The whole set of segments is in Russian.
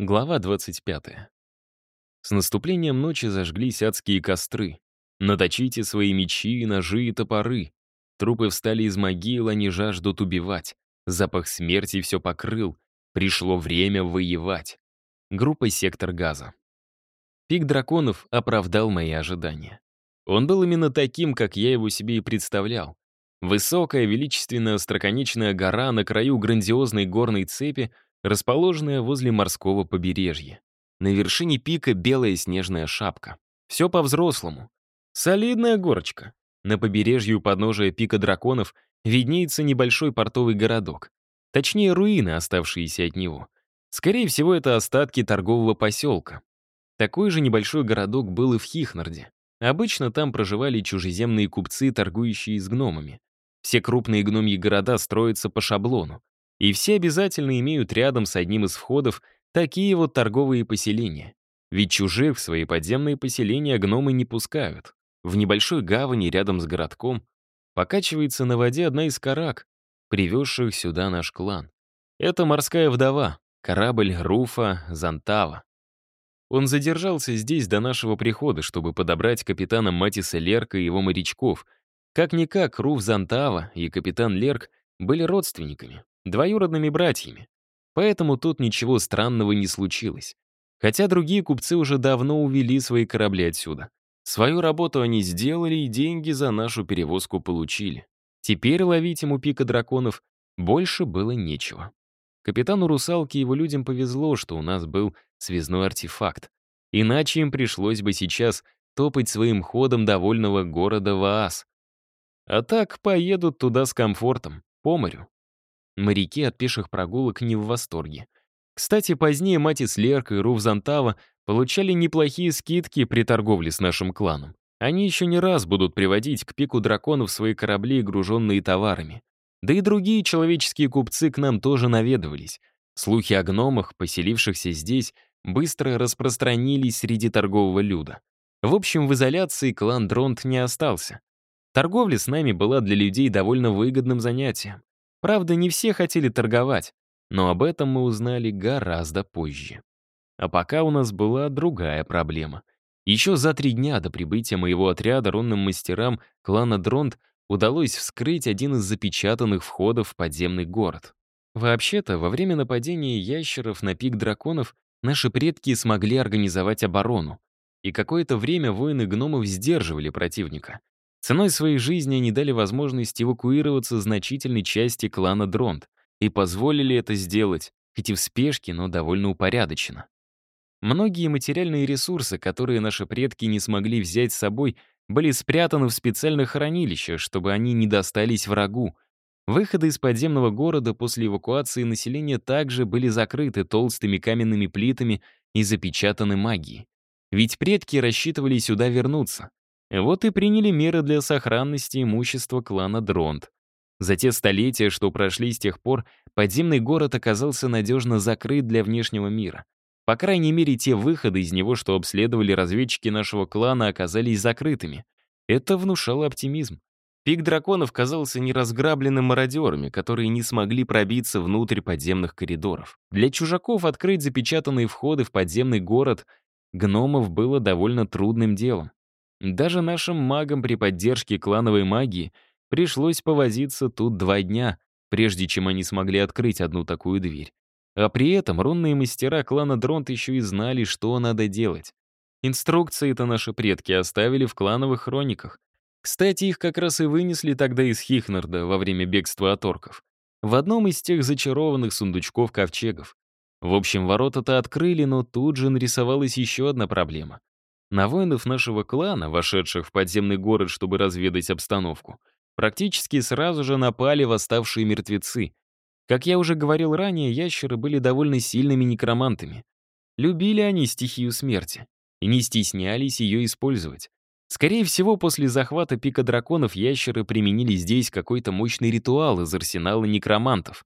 Глава 25. С наступлением ночи зажглись адские костры. Наточите свои мечи, ножи и топоры. Трупы встали из могил, они жаждут убивать. Запах смерти все покрыл. Пришло время воевать. Группа «Сектор газа». Пик драконов оправдал мои ожидания. Он был именно таким, как я его себе и представлял. Высокая, величественная, остроконечная гора на краю грандиозной горной цепи — расположенная возле морского побережья. На вершине пика белая снежная шапка. Все по-взрослому. Солидная горочка. На побережье у подножия пика драконов виднеется небольшой портовый городок. Точнее, руины, оставшиеся от него. Скорее всего, это остатки торгового поселка. Такой же небольшой городок был и в Хихнарде. Обычно там проживали чужеземные купцы, торгующие с гномами. Все крупные гномьи города строятся по шаблону. И все обязательно имеют рядом с одним из входов такие вот торговые поселения. Ведь чужих в свои подземные поселения гномы не пускают. В небольшой гавани рядом с городком покачивается на воде одна из карак, привезших сюда наш клан. Это морская вдова, корабль Руфа Зантава. Он задержался здесь до нашего прихода, чтобы подобрать капитана Матиса Лерка и его морячков. Как-никак, Руф Зантава и капитан Лерк были родственниками двоюродными братьями. Поэтому тут ничего странного не случилось. Хотя другие купцы уже давно увели свои корабли отсюда. Свою работу они сделали и деньги за нашу перевозку получили. Теперь ловить ему пика драконов больше было нечего. Капитану «Русалки» и его людям повезло, что у нас был связной артефакт. Иначе им пришлось бы сейчас топать своим ходом довольного города Ваас. А так поедут туда с комфортом, по морю. Моряки от пеших прогулок не в восторге. Кстати, позднее Матис Лерк и Руф Зантава получали неплохие скидки при торговле с нашим кланом. Они еще не раз будут приводить к пику драконов свои корабли, груженные товарами. Да и другие человеческие купцы к нам тоже наведывались. Слухи о гномах, поселившихся здесь, быстро распространились среди торгового люда. В общем, в изоляции клан Дронт не остался. Торговля с нами была для людей довольно выгодным занятием. Правда, не все хотели торговать, но об этом мы узнали гораздо позже. А пока у нас была другая проблема. Еще за три дня до прибытия моего отряда рунным мастерам клана Дронт удалось вскрыть один из запечатанных входов в подземный город. Вообще-то, во время нападения ящеров на пик драконов наши предки смогли организовать оборону, и какое-то время воины гномов сдерживали противника. Ценой своей жизни они дали возможность эвакуироваться значительной части клана Дронт и позволили это сделать, хоть и в спешке, но довольно упорядоченно. Многие материальные ресурсы, которые наши предки не смогли взять с собой, были спрятаны в специальных хранилищах, чтобы они не достались врагу. Выходы из подземного города после эвакуации населения также были закрыты толстыми каменными плитами и запечатаны магией. Ведь предки рассчитывали сюда вернуться. Вот и приняли меры для сохранности имущества клана Дронт. За те столетия, что прошли с тех пор, подземный город оказался надежно закрыт для внешнего мира. По крайней мере, те выходы из него, что обследовали разведчики нашего клана, оказались закрытыми. Это внушало оптимизм. Пик драконов казался неразграбленным мародерами, которые не смогли пробиться внутрь подземных коридоров. Для чужаков открыть запечатанные входы в подземный город гномов было довольно трудным делом. Даже нашим магам при поддержке клановой магии пришлось повозиться тут два дня, прежде чем они смогли открыть одну такую дверь. А при этом рунные мастера клана Дронт еще и знали, что надо делать. Инструкции-то наши предки оставили в клановых хрониках. Кстати, их как раз и вынесли тогда из Хихнарда во время бегства от орков. В одном из тех зачарованных сундучков-ковчегов. В общем, ворота-то открыли, но тут же нарисовалась еще одна проблема. На воинов нашего клана, вошедших в подземный город, чтобы разведать обстановку, практически сразу же напали восставшие мертвецы. Как я уже говорил ранее, ящеры были довольно сильными некромантами. Любили они стихию смерти и не стеснялись ее использовать. Скорее всего, после захвата пика драконов ящеры применили здесь какой-то мощный ритуал из арсенала некромантов,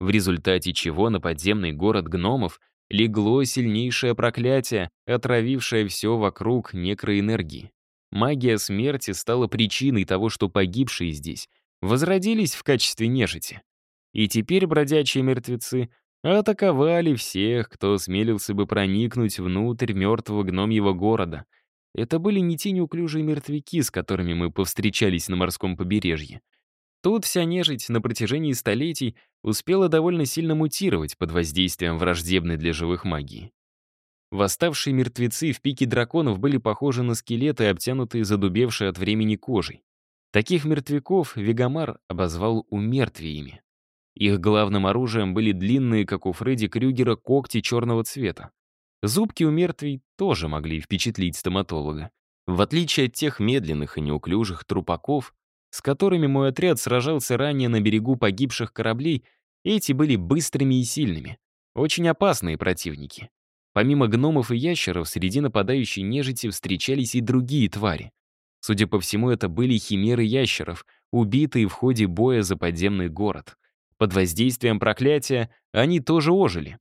в результате чего на подземный город гномов легло сильнейшее проклятие, отравившее все вокруг некроэнергии. Магия смерти стала причиной того, что погибшие здесь возродились в качестве нежити. И теперь бродячие мертвецы атаковали всех, кто смелился бы проникнуть внутрь мертвого гномьего города. Это были не те неуклюжие мертвяки, с которыми мы повстречались на морском побережье. Тут вся нежить на протяжении столетий успела довольно сильно мутировать под воздействием враждебной для живых магии. Восставшие мертвецы в пике драконов были похожи на скелеты, обтянутые задубевшей от времени кожей. Таких мертвяков Вегамар обозвал умертвиями. Их главным оружием были длинные, как у Фредди Крюгера, когти черного цвета. Зубки у мертвей тоже могли впечатлить стоматолога. В отличие от тех медленных и неуклюжих трупаков, с которыми мой отряд сражался ранее на берегу погибших кораблей, эти были быстрыми и сильными. Очень опасные противники. Помимо гномов и ящеров, среди нападающей нежити встречались и другие твари. Судя по всему, это были химеры ящеров, убитые в ходе боя за подземный город. Под воздействием проклятия они тоже ожили.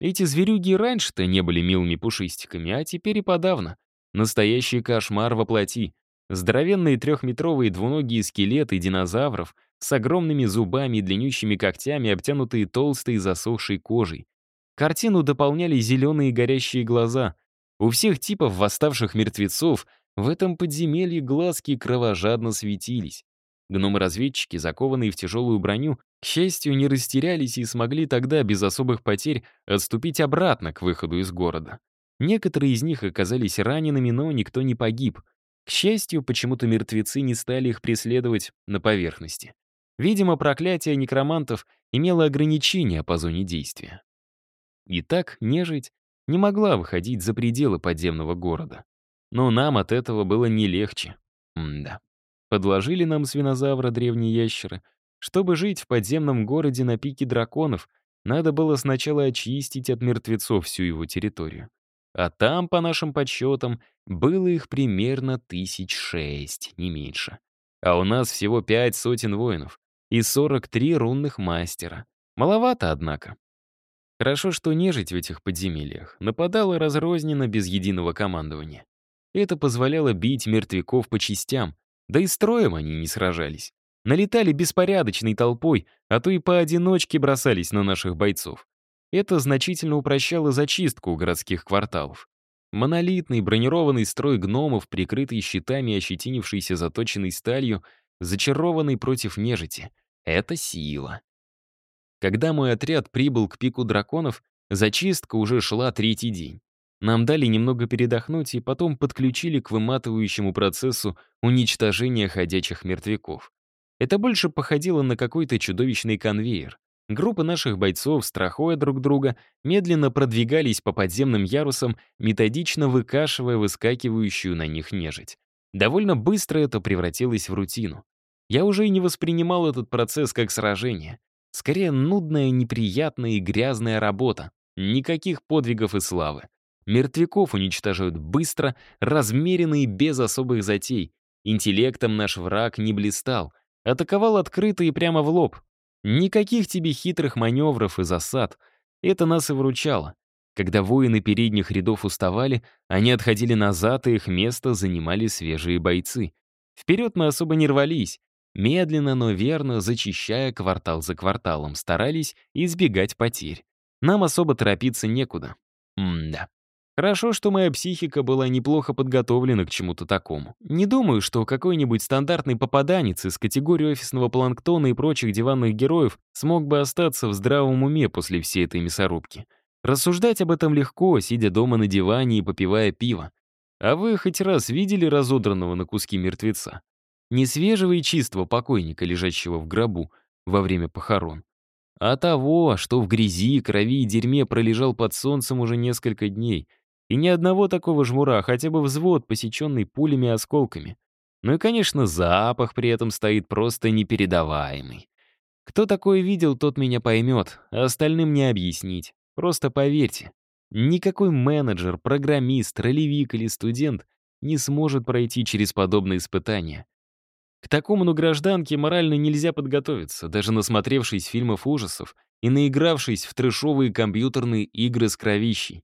Эти зверюги раньше-то не были милыми пушистиками, а теперь и подавно. Настоящий кошмар воплоти. Здоровенные трехметровые двуногие скелеты динозавров с огромными зубами и длиннющими когтями, обтянутые толстой засохшей кожей. Картину дополняли зеленые горящие глаза. У всех типов восставших мертвецов в этом подземелье глазки кровожадно светились. Гномы-разведчики, закованные в тяжелую броню, к счастью, не растерялись и смогли тогда без особых потерь отступить обратно к выходу из города. Некоторые из них оказались ранеными, но никто не погиб. К счастью, почему-то мертвецы не стали их преследовать на поверхности. Видимо, проклятие некромантов имело ограничения по зоне действия. И так нежить не могла выходить за пределы подземного города. Но нам от этого было не легче. М да. Подложили нам свинозавра древние ящеры. Чтобы жить в подземном городе на пике драконов, надо было сначала очистить от мертвецов всю его территорию. А там, по нашим подсчетам, было их примерно тысяч шесть, не меньше. А у нас всего пять сотен воинов и 43 рунных мастера. Маловато, однако. Хорошо, что нежить в этих подземельях нападала разрозненно без единого командования. Это позволяло бить мертвяков по частям, да и строем они не сражались. Налетали беспорядочной толпой, а то и поодиночке бросались на наших бойцов. Это значительно упрощало зачистку городских кварталов. Монолитный бронированный строй гномов, прикрытый щитами и ощетинившийся заточенной сталью, зачарованный против нежити — это сила. Когда мой отряд прибыл к пику драконов, зачистка уже шла третий день. Нам дали немного передохнуть и потом подключили к выматывающему процессу уничтожения ходячих мертвяков. Это больше походило на какой-то чудовищный конвейер. Группы наших бойцов, страхуя друг друга, медленно продвигались по подземным ярусам, методично выкашивая выскакивающую на них нежить. Довольно быстро это превратилось в рутину. Я уже и не воспринимал этот процесс как сражение. Скорее, нудная, неприятная и грязная работа. Никаких подвигов и славы. Мертвяков уничтожают быстро, размеренно и без особых затей. Интеллектом наш враг не блистал. Атаковал открыто и прямо в лоб. Никаких тебе хитрых маневров и засад. Это нас и выручало. Когда воины передних рядов уставали, они отходили назад, и их место занимали свежие бойцы. Вперед мы особо не рвались. Медленно, но верно, зачищая квартал за кварталом, старались избегать потерь. Нам особо торопиться некуда. М-да. Хорошо, что моя психика была неплохо подготовлена к чему-то такому. Не думаю, что какой-нибудь стандартный попаданец из категории офисного планктона и прочих диванных героев смог бы остаться в здравом уме после всей этой мясорубки. Рассуждать об этом легко, сидя дома на диване и попивая пиво. А вы хоть раз видели разодранного на куски мертвеца? Не свежего и чистого покойника, лежащего в гробу во время похорон, а того, что в грязи, крови и дерьме пролежал под солнцем уже несколько дней. И ни одного такого жмура, хотя бы взвод, посеченный пулями и осколками. Ну и, конечно, запах при этом стоит просто непередаваемый. Кто такое видел, тот меня поймет, а остальным не объяснить. Просто поверьте, никакой менеджер, программист, ролевик или студент не сможет пройти через подобные испытания. К такому на гражданке морально нельзя подготовиться, даже насмотревшись фильмов ужасов и наигравшись в трешовые компьютерные игры с кровищей.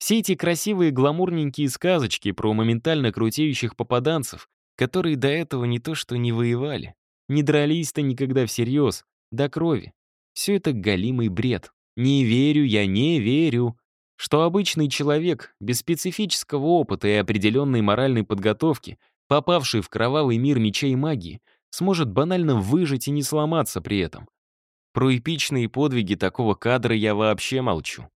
Все эти красивые гламурненькие сказочки про моментально крутеющих попаданцев, которые до этого не то что не воевали, не дрались-то никогда всерьез, до крови. Все это галимый бред. Не верю, я не верю, что обычный человек без специфического опыта и определенной моральной подготовки, попавший в кровавый мир мечей магии, сможет банально выжить и не сломаться при этом. Про эпичные подвиги такого кадра я вообще молчу.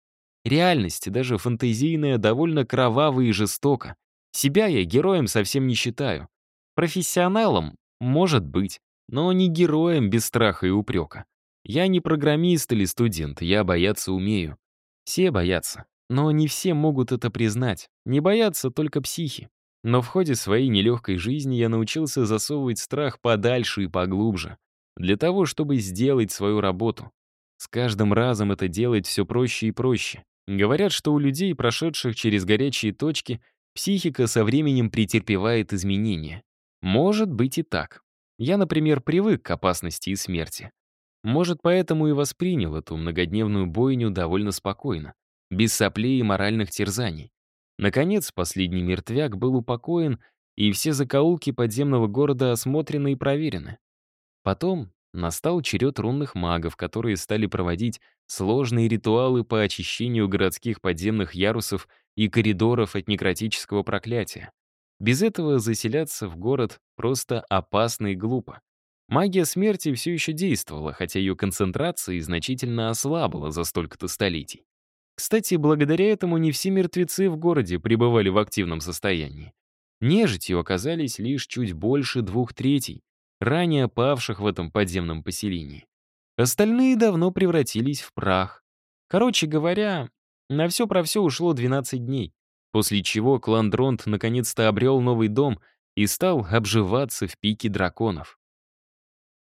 Реальность, даже фантазийная, довольно кровава и жестока. Себя я героем совсем не считаю. Профессионалом, может быть, но не героем без страха и упрека. Я не программист или студент, я бояться умею. Все боятся, но не все могут это признать. Не боятся только психи. Но в ходе своей нелегкой жизни я научился засовывать страх подальше и поглубже. Для того, чтобы сделать свою работу. С каждым разом это делать все проще и проще. Говорят, что у людей, прошедших через горячие точки, психика со временем претерпевает изменения. Может быть и так. Я, например, привык к опасности и смерти. Может, поэтому и воспринял эту многодневную бойню довольно спокойно, без соплей и моральных терзаний. Наконец, последний мертвяк был упокоен, и все закоулки подземного города осмотрены и проверены. Потом настал черед рунных магов, которые стали проводить сложные ритуалы по очищению городских подземных ярусов и коридоров от некротического проклятия. Без этого заселяться в город просто опасно и глупо. Магия смерти все еще действовала, хотя ее концентрация значительно ослабла за столько-то столетий. Кстати, благодаря этому не все мертвецы в городе пребывали в активном состоянии. Нежитью оказались лишь чуть больше двух третей, ранее павших в этом подземном поселении. Остальные давно превратились в прах. Короче говоря, на все про все ушло 12 дней, после чего клан Дронт наконец-то обрел новый дом и стал обживаться в пике драконов.